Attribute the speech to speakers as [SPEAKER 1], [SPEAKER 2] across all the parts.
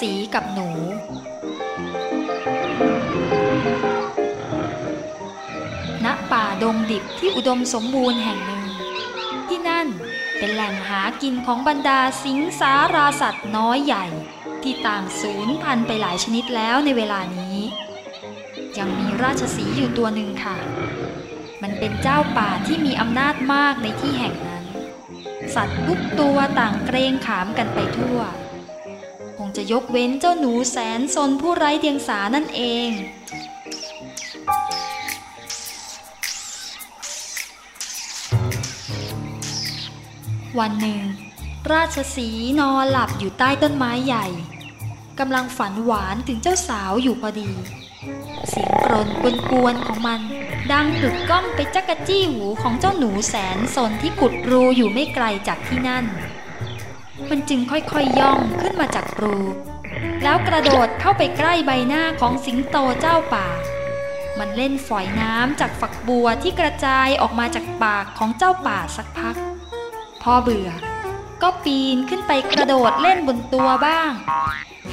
[SPEAKER 1] สีกับหนู ณ ป่าดงดิบที่อุดมสมบูรณ์แห่งหนึ่ง ที่นั่นเป็นแหล่งหากินของบรรดาสิงสาราสัตว์น้อยใหญ่ ที่ต่างสูญพันธุ์ไปหลายชนิดแล้วในเวลานี้ ยังมีราชสีห์อยู่ตัวหนึ่งค่ะ มันเป็นเจ้าป่าที่มีอำนาจมากในที่แห่งนั้น สัตว์ทุกตัวต่างเกรงขามกันไปทั่ว งจะยกเว้นเจ้าหนูแสนสนผู้ไร้เดียงสานั่นเอง วันหนึ่ง ราชสีนอนหลับอยู่ใต้ต้นไม้ใหญ่กำลังฝันหวานถึงเจ้าสาวอยู่พอดี เสียงกรนกวนๆของมัน ดังกึกก้องไปจักกะจี้หูของเจ้าหนูแสนสนที่ขุดรูอยู่ไม่ไกลจากที่นั่น มันจึงค่อยๆย่องขึ้นมาจากรู แล้วกระโดดเข้าไปใกล้ใบหน้าของสิงโตเจ้าป่า มันเล่นฝอยน้ำจากฝักบัวที่กระจายออกมาจากปากของเจ้าป่าสักพัก พอเบื่อ ก็ปีนขึ้นไปกระโดดเล่นบนตัวบ้าง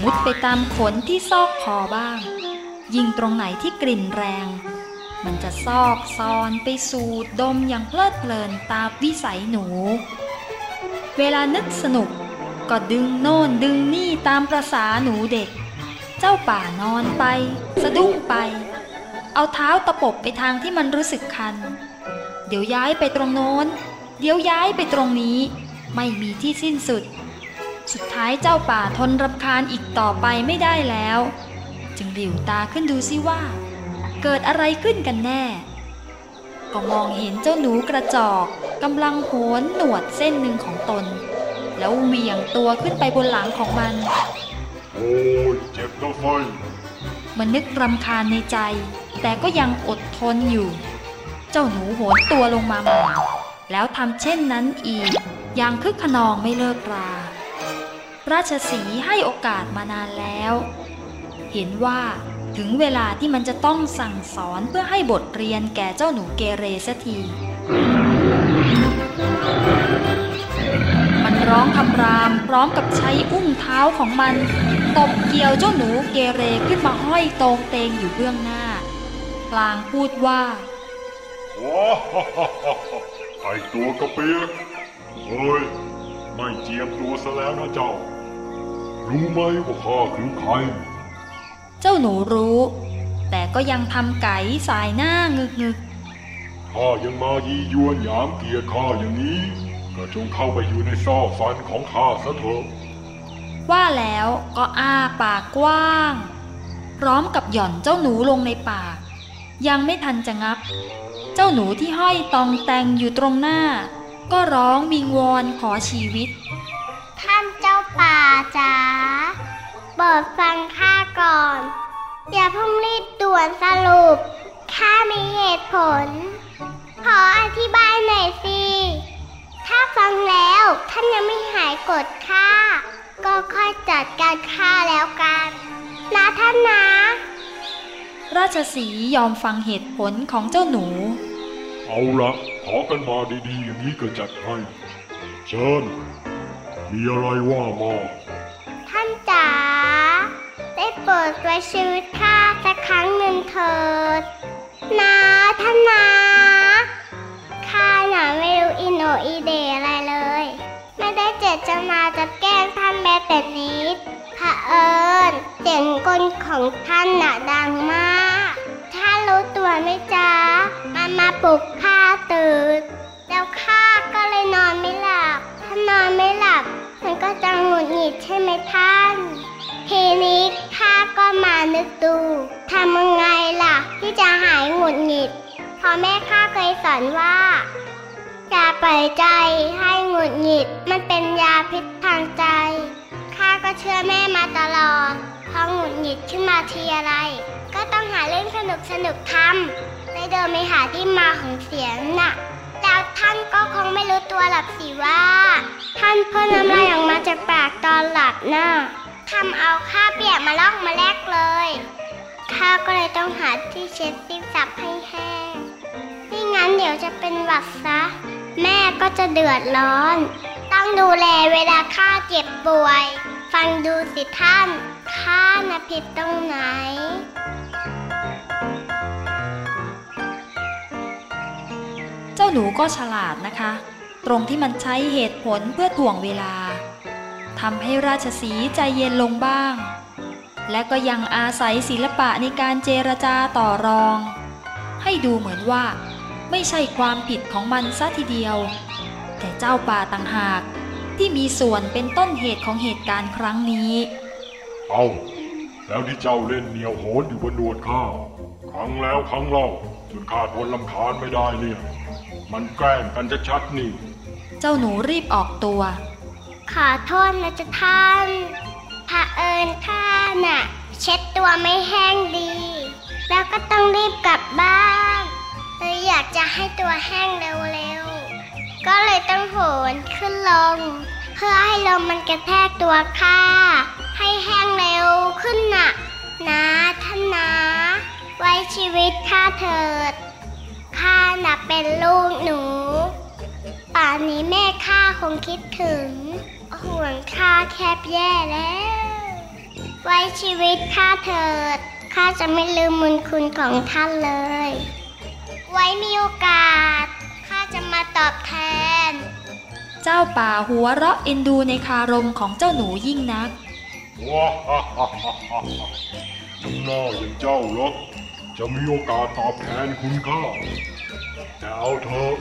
[SPEAKER 1] มุดไปตามขนที่ซอกคอบ้าง ยิงตรงไหนที่กลิ่นแรง มันจะซอกซอนไปสูดดมอย่างเพลิดเพลินตามวิสัยหนูเวลานึกสนุก ก็ดึงโน่นดึงนี่ตามประษาหนูเด็ก เจ้าป่านอนไป สะดุ้งไป เอาเท้าตะปบไปทางที่มันรู้สึกคัน เดี๋ยวย้ายไปตรงโน้น เดี๋ยวย้ายไปตรงนี้ ไม่มีที่สิ้นสุด สุดท้ายเจ้าป่าทนรำคาญอีกต่อไปไม่ได้แล้ว จึงหลิวตาขึ้นดูซิว่า เกิดอะไรขึ้นกันแน่ ก็มองเห็นเจ้าหนูกระจอกกำลังโหนหนวดเส้นหนึ่งของตน แล้วเหวี่ยงตัวขึ้นไปบนหลังของมัน
[SPEAKER 2] โอ้ยเจ็บนะไฟ
[SPEAKER 1] มันนึกรำคาญในใจ แต่ก็ยังอดทนอยู่ เจ้าหนูโหนตัวลงมาใหม่แล้วทำเช่นนั้นอีกอย่างคึกขนองไม่เลิกรา ราชสีห์ให้โอกาสมานานแล้ว เห็นว่าถึงเวลาที่มันจะต้องสั่งสอนเพื่อให้บทเรียนแก่เจ้าหนูเกเรสักที ร้องคำรามพร้อมกับใช้อุ้งเท้าของมัน ตบเกี่ยวเจ้าหนูเกเรขึ้นมาห้อยตรงเตงอยู่เบื้องหน้า กลางพูดว่า
[SPEAKER 2] ว้าฮ่าฮ่าฮ่าฮ่าไอตัวกระเปียกเฮ้ย ไม่เจียมตัวซะแล้วนะเจ้า รู้ไหมว่าข้าคือใคร
[SPEAKER 1] เจ้าหนูรู้ แต่ก็ยังทำไก่สายหน้างึกงึก
[SPEAKER 2] ข้ายังมายียวนหยามเกียรติข้าอย่างนี้ ก็จงเข้าไปอยู่ในซอกฟันของข้าซะเถอะ
[SPEAKER 1] ว่าแล้วก็อ้าปากกว้าง พร้อมกับหย่อนเจ้าหนูลงในปาก ยังไม่ทันจะงับ เจ้าหนูที่ห้อยตองแตงอยู่ตรงหน้า ก็ร้องวิงวอนขอชีวิต
[SPEAKER 3] ท่านเจ้าป่าจ๋าโปรดฟังข้าก่อน อย่าเพิ่งรีบด่วนสรุปข้ามีเหตุผล ขออธิบายหน่อยสิ ถ้าฟังแล้วท่านยังไม่หายกดข้าก็ค่อยจัดการข้าแล้วกัน นะท่านนะ
[SPEAKER 1] ราชสีห์ยอมฟังเหตุผลของเจ้าหนู
[SPEAKER 2] เอาละขอกันมาดีๆ อย่างนี้ก็จัดให้ เชิญ มีอะไรว่ามา
[SPEAKER 3] ท่านจ๋าได้โปรดไว้ชีวิตข้าสักครั้งหนึ่งเถิดนะ ด้เจตนาจะแกล้งท่านแม้แต่นิดพระเอิญเสียงกลของท่านหนาดังมาก ท่านรู้ตัวไหมจ๊ะมันมาปลุกข้าตื่น แล้วข้าก็เลยนอนไม่หลับ ถ้านอนไม่หลับมันก็จะหงุดหงิดใช่ไหมท่าน ทีนี้ข้าก็มานึกดูทำยังไงล่ะ ที่จะหายหงุดหงิดเพราะแม่ข้าเคยสอนว่า ยาปล่อยใจให้หงุดหงิด มันเป็นยาพิษทางใจ ข้าก็เชื่อแม่มาตลอด พอหงุดหงิดขึ้นมาทีอะไร ก็ต้องหาเรื่องสนุกสนุกทำเลยเดินไปหาที่มาของเสียงน่ะ แล้วท่านก็คงไม่รู้ตัวหรอกสิว่า ท่านพ่นน้ำลายออกมาจากปากตอนหลับน่ะทำเอาข้าเปียกมาลอกมาแลกเลย ข้าก็เลยต้องหาที่เช็ดซิบซับให้แห้งไม่งั้นเดี๋ยวจะเป็นหวัดซะ แม่ก็จะเดือดร้อน ต้องดูแลเวลาข้าเจ็บป่วย ฟังดูสิท่านข้าน่ะผิดตรงไหน
[SPEAKER 1] เจ้าหนูก็ฉลาดนะคะ ตรงที่มันใช้เหตุผลเพื่อถ่วงเวลาทำให้ราชสีใจเย็นลงบ้าง และก็ยังอาศัยศิลปะในการเจรจาต่อรอง ให้ดูเหมือนว่า ไม่ใช่ความผิดของมันซะทีเดียว แต่เจ้าป่าต่างหากที่มีส่วนเป็นต้นเหตุของเหตุการณ์ครั้งนี้
[SPEAKER 2] เอาแล้วที่เจ้าเล่นเหนียวโหนอยู่บนหนวดข้าครั้งแล้วครั้งเล่าจนข้าทนลำคาญไม่ได้เนี่ย มันแกล้งกันชัดๆนี่
[SPEAKER 1] เจ้าหนูรีบออกตัว
[SPEAKER 3] ขอโทษนะจ๊ะท่านเผอิญข้าน่ะ เช็ดตัวไม่แห้งดี แล้วก็ต้องรีบกลับบ้าน เลยอยากจะให้ตัวแห้งเร็วๆ ก็เลยต้องโหนขึ้นลง เพื่อให้ลมมันกระแทกตัวข้าให้แห้งเร็วขึ้นน่ะนะท่านนะ ไว้ชีวิตข้าเถิดข้าน่ะเป็นลูกหนู ป่านนี้แม่ข้าคงคิดถึง ห่วงข้าแคบแย่แล้ว ไว้ชีวิตข้าเถิดข้าจะไม่ลืมมุญคุณของท่านเลย ไว้มีโอกาส ข้าจะมาตอบแทน
[SPEAKER 1] เจ้าป่าหัวเราะเอ็นดูในคารมของเจ้าหนูยิ่งนัก
[SPEAKER 2] ว้าฮ่าฮ่าฮ่าฮ่าน้ำหน้าอย่างเจ้าเหรอจะมีโอกาสตอบแทนคุณข้าแต่เอาเถอะ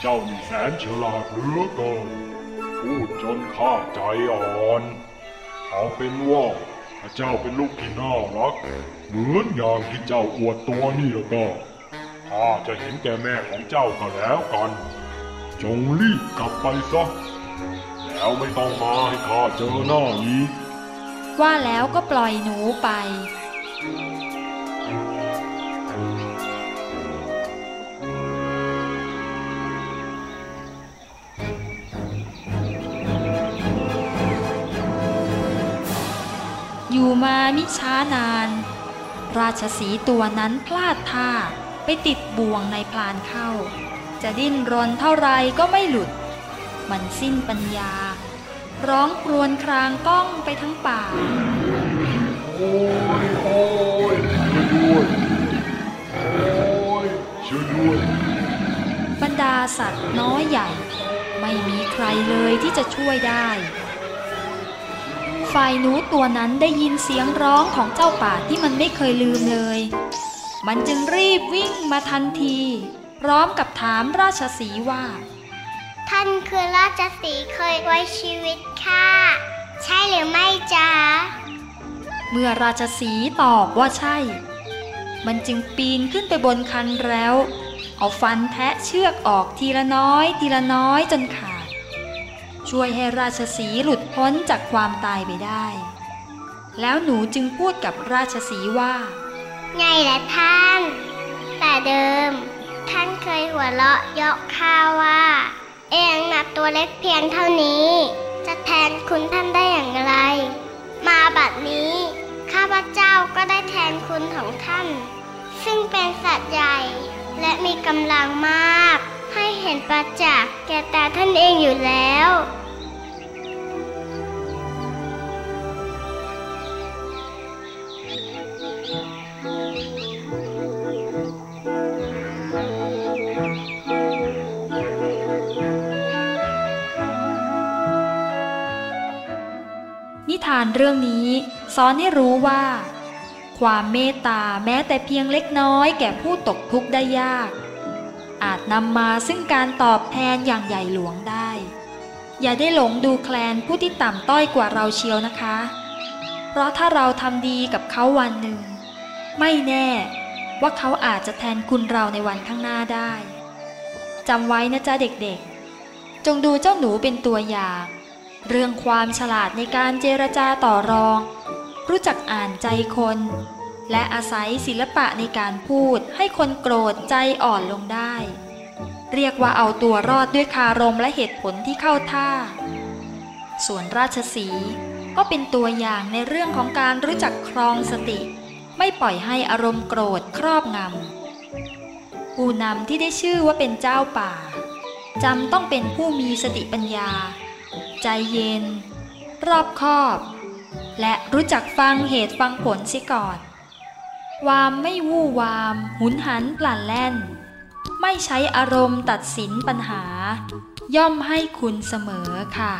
[SPEAKER 2] เจ้านี่แสนฉลาดเหลือเกินพูดจนข้าใจอ่อน เอาเป็นว่าถ้าเจ้าเป็นลูกที่น่ารัก เหมือนอย่างที่เจ้าอวดตัวนี่แล้วก็ ข้าจะเห็นแก่แม่ของเจ้าก็แล้วกัน จงรีบกลับไปซะ แล้วไม่ต้องมาให้ข้าเจอหน้าอีก
[SPEAKER 1] ว่าแล้วก็ปล่อยหนูไป อยู่มามิช้านาน ราชสีตัวนั้นพลาดท่า ติดบ่วงในพลานเข้า จะดิ้นรนเท่าไรก็ไม่หลุด มันสิ้นปัญญา ร้องครวญครางก้องไปทั้งป่า
[SPEAKER 2] โอ้ยโอ้ยช่วยด้วยโอ้ยช่วยด้วย
[SPEAKER 1] บรรดาสัตว์น้อยใหญ่ ไม่มีใครเลยที่จะช่วยได้ฝ่ายหนูตัวนั้นได้ยินเสียงร้องของเจ้าป่าที่มันไม่เคยลืมเลย มันจึงรีบวิ่งมาทันที พร้อมกับถามราชสีห์ว่า
[SPEAKER 3] ท่านคือราชสีห์เคยไว้ชีวิตข้าใช่หรือไม่จ๊ะ
[SPEAKER 1] เมื่อราชสีห์ตอบว่าใช่ มันจึงปีนขึ้นไปบนคันแล้ว เอาฟันแทะเชือกออกทีละน้อย ทีละน้อยจนขาด ช่วยให้ราชสีห์หลุดพ้นจากความตายไปได้ แล้วหนูจึงพูดกับราชสีห์ว่า
[SPEAKER 3] ไงล่ะท่าน แต่เดิม ท่านเคยหัวเราะเยาะข้าว่า เองหนับตัวเล็กเพียงเท่านี้ จะแทนคุณท่านได้อย่างไร มาบัดนี้ ข้าพเจ้าก็ได้แทนคุณของท่าน ซึ่งเป็นสัตว์ใหญ่และมีกำลังมาก ให้เห็นประจักษ์แก่ตาท่านเองอยู่แล้ว
[SPEAKER 1] นิทานเรื่องนี้สอนให้รู้ว่า ความเมตตาแม้แต่เพียงเล็กน้อยแก่ผู้ตกทุกข์ได้ยาก อาจนำมาซึ่งการตอบแทนอย่างใหญ่หลวงได้ อย่าได้หลงดูแคลนผู้ที่ต่ำต้อยกว่าเราเชียวนะคะ เพราะถ้าเราทำดีกับเขาวันหนึ่ง ไม่แน่ว่าเขาอาจจะแทนคุณเราในวันข้างหน้าได้จำไว้นะจ๊ะเด็กๆ จงดูเจ้าหนูเป็นตัวอย่าง เรื่องความฉลาดในการเจรจาต่อรอง รู้จักอ่านใจคน และอาศัยศิลปะในการพูดให้คนโกรธใจอ่อนลงได้ เรียกว่าเอาตัวรอดด้วยคารมและเหตุผลที่เข้าท่า ส่วนราชสีก็เป็นตัวอย่างในเรื่องของการรู้จักครองสติ ไม่ปล่อยให้อารมณ์โกรธครอบงำผู้นำที่ได้ชื่อว่าเป็นเจ้าป่าจำต้องเป็นผู้มีสติปัญญา ใจเย็น รอบคอบ และรู้จักฟังเหตุฟังผลสิก่อน วามไม่วู่วาม หุนหันปลั่นแล่น ไม่ใช้อารมณ์ตัดสินปัญหา ย่อมให้คุณเสมอค่ะ